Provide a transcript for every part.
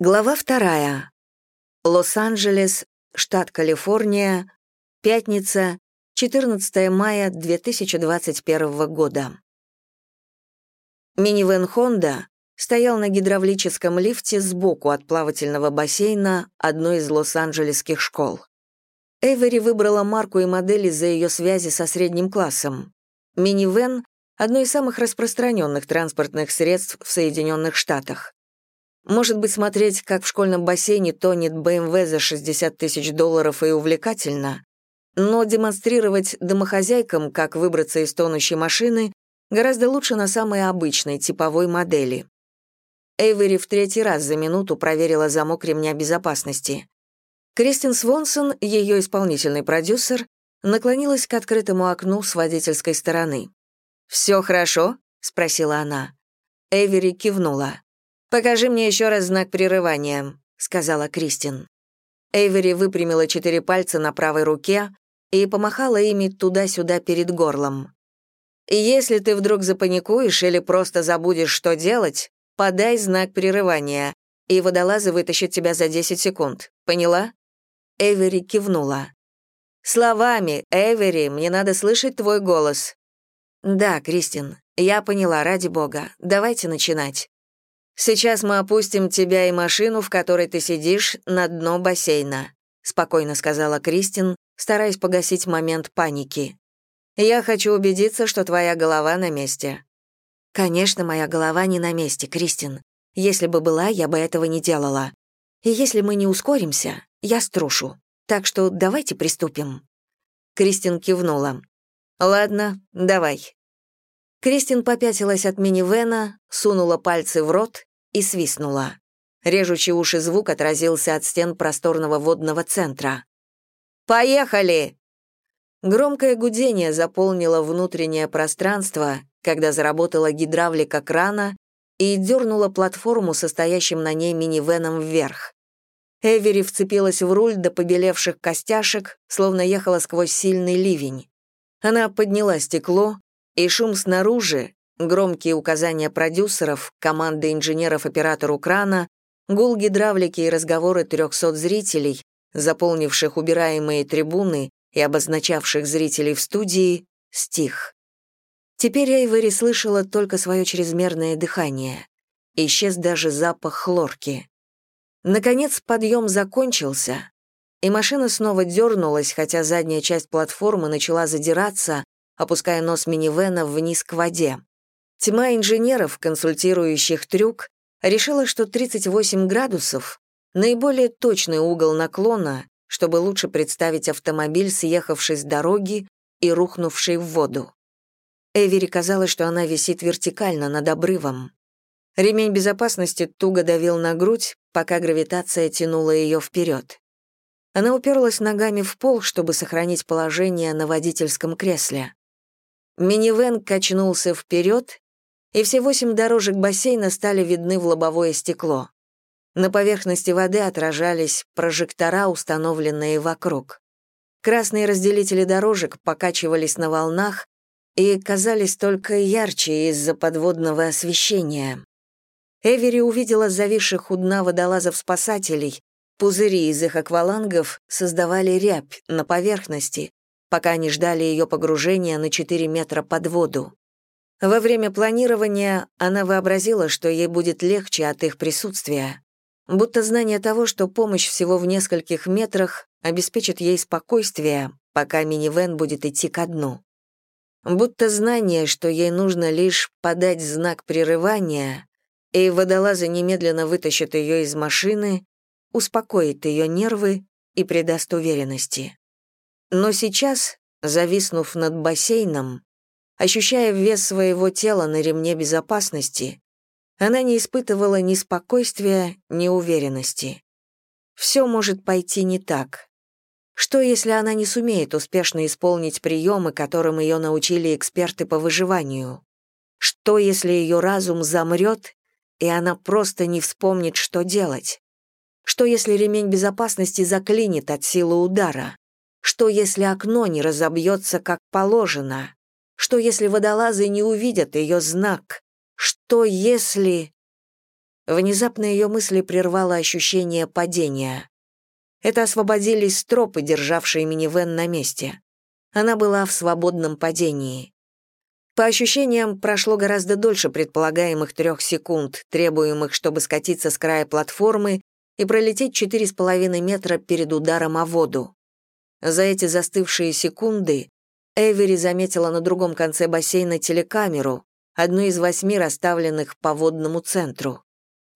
Глава вторая. Лос-Анджелес, штат Калифорния, пятница, 14 мая 2021 года. Минивэн «Хонда» стоял на гидравлическом лифте сбоку от плавательного бассейна одной из лос-анджелесских школ. Эйвери выбрала марку и модель из-за ее связи со средним классом. Минивэн — одно из самых распространенных транспортных средств в Соединенных Штатах. Может быть, смотреть, как в школьном бассейне тонет БМВ за 60 тысяч долларов и увлекательно, но демонстрировать домохозяйкам, как выбраться из тонущей машины, гораздо лучше на самой обычной, типовой модели. Эйвери в третий раз за минуту проверила замок ремня безопасности. Кристин Свонсон, ее исполнительный продюсер, наклонилась к открытому окну с водительской стороны. «Все хорошо?» — спросила она. Эйвери кивнула. «Покажи мне еще раз знак прерывания», — сказала Кристин. Эйвери выпрямила четыре пальца на правой руке и помахала ими туда-сюда перед горлом. «Если ты вдруг запаникуешь или просто забудешь, что делать, подай знак прерывания, и водолазы вытащат тебя за 10 секунд. Поняла?» Эйвери кивнула. «Словами, Эйвери, мне надо слышать твой голос». «Да, Кристин, я поняла, ради бога. Давайте начинать». Сейчас мы опустим тебя и машину, в которой ты сидишь, на дно бассейна», спокойно сказала Кристин, стараясь погасить момент паники. «Я хочу убедиться, что твоя голова на месте». «Конечно, моя голова не на месте, Кристин. Если бы была, я бы этого не делала. И если мы не ускоримся, я струшу. Так что давайте приступим». Кристин кивнула. «Ладно, давай». Кристин попятилась от минивэна, сунула пальцы в рот и свистнула. Режущий уши звук отразился от стен просторного водного центра. «Поехали!» Громкое гудение заполнило внутреннее пространство, когда заработала гидравлика крана и дернула платформу, состоящим на ней минивеном вверх. Эвери вцепилась в руль до побелевших костяшек, словно ехала сквозь сильный ливень. Она подняла стекло, и шум снаружи, Громкие указания продюсеров, команды инженеров оператору крана, гул гидравлики и разговоры 300 зрителей, заполнивших убираемые трибуны и обозначавших зрителей в студии, стих. Теперь Эйвери слышала только свое чрезмерное дыхание. Исчез даже запах хлорки. Наконец подъем закончился, и машина снова дернулась, хотя задняя часть платформы начала задираться, опуская нос минивэна вниз к воде. Тьма инженеров, консультирующих трюк, решила, что 38 градусов — наиболее точный угол наклона, чтобы лучше представить автомобиль, съехавший с дороги и рухнувший в воду. Эвери казалось, что она висит вертикально над обрывом. Ремень безопасности туго давил на грудь, пока гравитация тянула ее вперед. Она уперлась ногами в пол, чтобы сохранить положение на водительском кресле. Минивэн качнулся вперед, и все восемь дорожек бассейна стали видны в лобовое стекло. На поверхности воды отражались прожектора, установленные вокруг. Красные разделители дорожек покачивались на волнах и казались только ярче из-за подводного освещения. Эвери увидела зависших у дна водолазов-спасателей. Пузыри из их аквалангов создавали рябь на поверхности, пока они ждали ее погружения на 4 метра под воду. Во время планирования она вообразила, что ей будет легче от их присутствия, будто знание того, что помощь всего в нескольких метрах обеспечит ей спокойствие, пока минивэн будет идти ко дну. Будто знание, что ей нужно лишь подать знак прерывания, и водолазы немедленно вытащат ее из машины, успокоит ее нервы и придаст уверенности. Но сейчас, зависнув над бассейном, Ощущая вес своего тела на ремне безопасности, она не испытывала ни спокойствия, ни уверенности. Все может пойти не так. Что, если она не сумеет успешно исполнить приемы, которым ее научили эксперты по выживанию? Что, если ее разум замрет, и она просто не вспомнит, что делать? Что, если ремень безопасности заклинит от силы удара? Что, если окно не разобьется, как положено? Что, если водолазы не увидят ее знак? Что, если... Внезапно ее мысли прервало ощущение падения. Это освободились стропы, державшие минивэн на месте. Она была в свободном падении. По ощущениям, прошло гораздо дольше предполагаемых трех секунд, требуемых, чтобы скатиться с края платформы и пролететь четыре с половиной метра перед ударом о воду. За эти застывшие секунды Эвери заметила на другом конце бассейна телекамеру, одну из восьми расставленных по водному центру.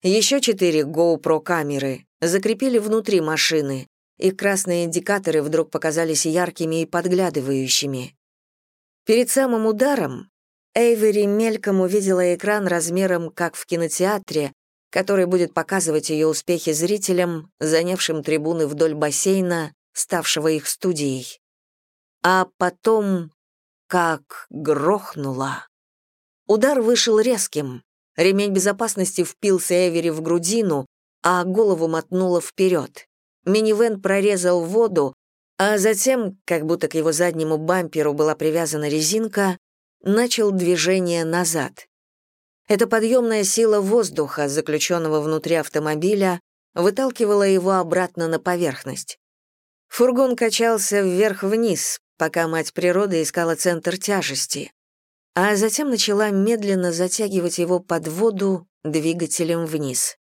Еще четыре GoPro-камеры закрепили внутри машины, и красные индикаторы вдруг показались яркими и подглядывающими. Перед самым ударом Эйвери мельком увидела экран размером, как в кинотеатре, который будет показывать ее успехи зрителям, занявшим трибуны вдоль бассейна, ставшего их студией. А потом как грохнуло. Удар вышел резким, Ремень безопасности впился Эвери в грудину, а голову мотнуло вперед. Минивэн прорезал воду, а затем, как будто к его заднему бамперу была привязана резинка, начал движение назад. Эта подъемная сила воздуха, заключенного внутри автомобиля, выталкивала его обратно на поверхность. Фургон качался вверх-вниз, пока мать природы искала центр тяжести а затем начала медленно затягивать его под воду двигателем вниз.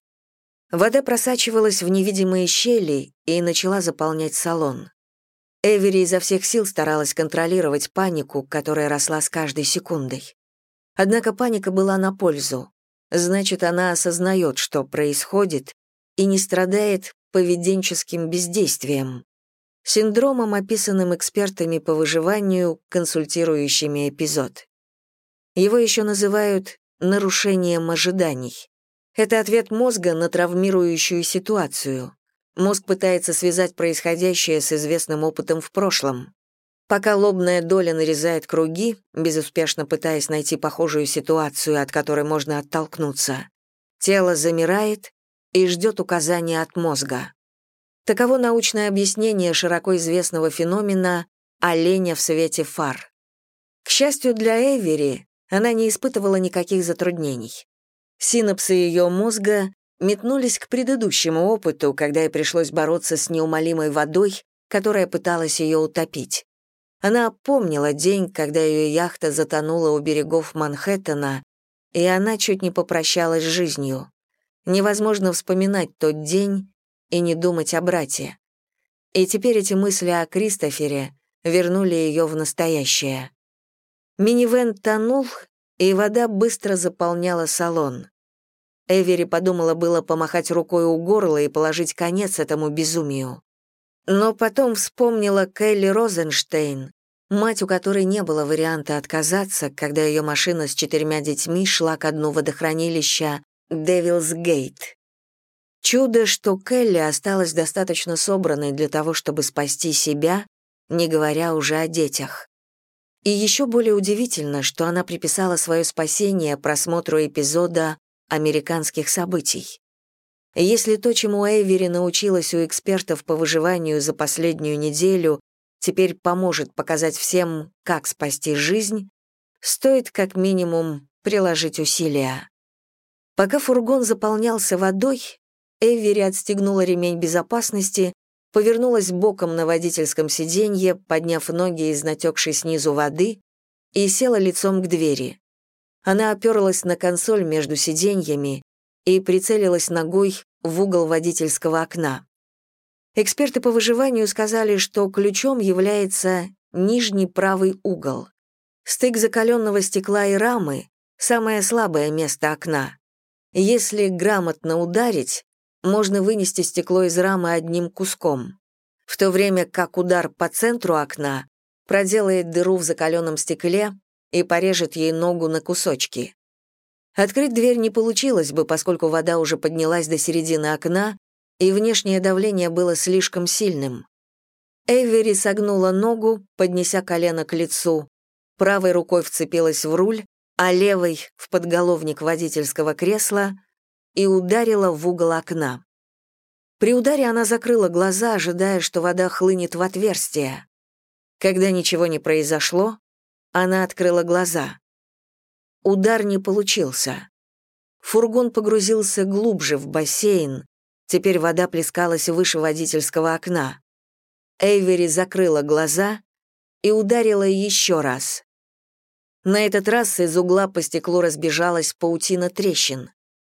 Вода просачивалась в невидимые щели и начала заполнять салон. Эвери изо всех сил старалась контролировать панику, которая росла с каждой секундой. Однако паника была на пользу. Значит, она осознает, что происходит, и не страдает поведенческим бездействием. Синдромом, описанным экспертами по выживанию, консультирующими эпизод. Его еще называют нарушением ожиданий. Это ответ мозга на травмирующую ситуацию. Мозг пытается связать происходящее с известным опытом в прошлом. Пока лобная доля нарезает круги, безуспешно пытаясь найти похожую ситуацию, от которой можно оттолкнуться, тело замирает и ждет указания от мозга. Таково научное объяснение широко известного феномена «оленя в свете фар». К счастью для Эвери, она не испытывала никаких затруднений. Синапсы ее мозга метнулись к предыдущему опыту, когда ей пришлось бороться с неумолимой водой, которая пыталась ее утопить. Она помнила день, когда ее яхта затонула у берегов Манхэттена, и она чуть не попрощалась с жизнью. Невозможно вспоминать тот день и не думать о брате. И теперь эти мысли о Кристофере вернули ее в настоящее. Минивэн тонул, и вода быстро заполняла салон. Эвери подумала было помахать рукой у горла и положить конец этому безумию. Но потом вспомнила Келли Розенштейн, мать, у которой не было варианта отказаться, когда ее машина с четырьмя детьми шла к дну водохранилища Девилс Гейт. Чудо, что Келли осталась достаточно собранной для того, чтобы спасти себя, не говоря уже о детях. И еще более удивительно, что она приписала свое спасение просмотру эпизода американских событий. Если то, чему Эйвери научилась у экспертов по выживанию за последнюю неделю, теперь поможет показать всем, как спасти жизнь, стоит как минимум приложить усилия. Пока фургон заполнялся водой, Эвери отстегнула ремень безопасности повернулась боком на водительском сиденье, подняв ноги из натекшей снизу воды, и села лицом к двери. Она оперлась на консоль между сиденьями и прицелилась ногой в угол водительского окна. Эксперты по выживанию сказали, что ключом является нижний правый угол. Стык закаленного стекла и рамы — самое слабое место окна. Если грамотно ударить, можно вынести стекло из рамы одним куском, в то время как удар по центру окна проделает дыру в закаленном стекле и порежет ей ногу на кусочки. Открыть дверь не получилось бы, поскольку вода уже поднялась до середины окна, и внешнее давление было слишком сильным. Эйвери согнула ногу, поднеся колено к лицу, правой рукой вцепилась в руль, а левой — в подголовник водительского кресла — и ударила в угол окна. При ударе она закрыла глаза, ожидая, что вода хлынет в отверстие. Когда ничего не произошло, она открыла глаза. Удар не получился. Фургон погрузился глубже в бассейн. Теперь вода плескалась выше водительского окна. Эйвери закрыла глаза и ударила еще раз. На этот раз из угла по стеклу разбежалась паутина трещин.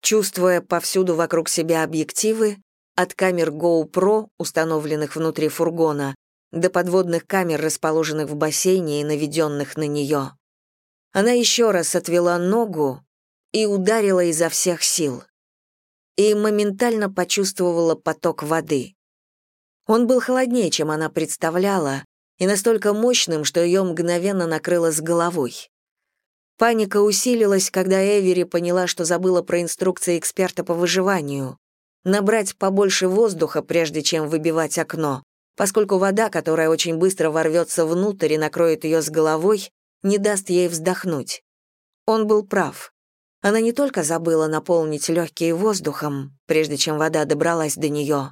Чувствуя повсюду вокруг себя объективы, от камер GoPro, установленных внутри фургона, до подводных камер, расположенных в бассейне и наведенных на нее. Она еще раз отвела ногу и ударила изо всех сил. И моментально почувствовала поток воды. Он был холоднее, чем она представляла, и настолько мощным, что ее мгновенно накрыло с головой. Паника усилилась, когда Эвери поняла, что забыла про инструкции эксперта по выживанию. Набрать побольше воздуха, прежде чем выбивать окно, поскольку вода, которая очень быстро ворвется внутрь и накроет ее с головой, не даст ей вздохнуть. Он был прав. Она не только забыла наполнить легкие воздухом, прежде чем вода добралась до нее,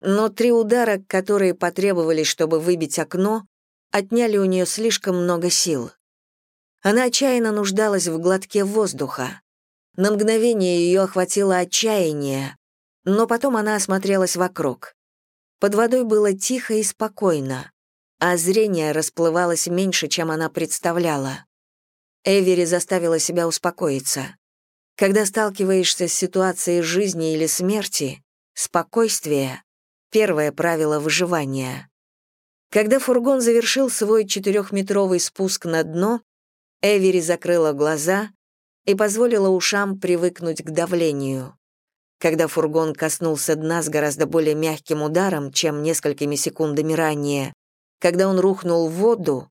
но три удара, которые потребовались, чтобы выбить окно, отняли у нее слишком много сил. Она отчаянно нуждалась в глотке воздуха. На мгновение ее охватило отчаяние, но потом она осмотрелась вокруг. Под водой было тихо и спокойно, а зрение расплывалось меньше, чем она представляла. Эвери заставила себя успокоиться. Когда сталкиваешься с ситуацией жизни или смерти, спокойствие — первое правило выживания. Когда фургон завершил свой четырехметровый спуск на дно, Эвери закрыла глаза и позволила ушам привыкнуть к давлению. Когда фургон коснулся дна с гораздо более мягким ударом, чем несколькими секундами ранее, когда он рухнул в воду,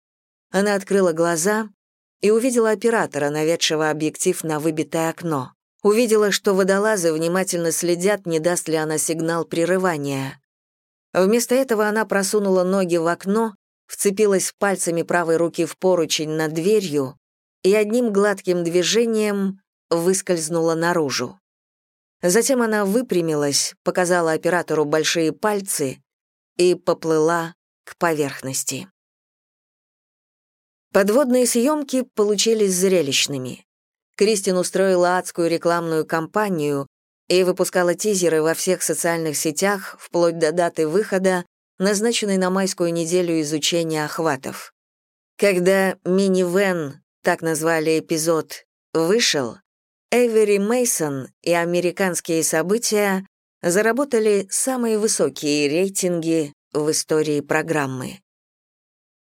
она открыла глаза и увидела оператора, наведшего объектив на выбитое окно. Увидела, что водолазы внимательно следят, не даст ли она сигнал прерывания. Вместо этого она просунула ноги в окно, вцепилась пальцами правой руки в поручень над дверью и одним гладким движением выскользнула наружу. Затем она выпрямилась, показала оператору большие пальцы и поплыла к поверхности. Подводные съемки получились зрелищными. Кристин устроила адскую рекламную кампанию и выпускала тизеры во всех социальных сетях вплоть до даты выхода, назначенной на майскую неделю изучения охватов. Когда мини-вен так назвали эпизод, вышел, Эвери Мейсон и американские события заработали самые высокие рейтинги в истории программы.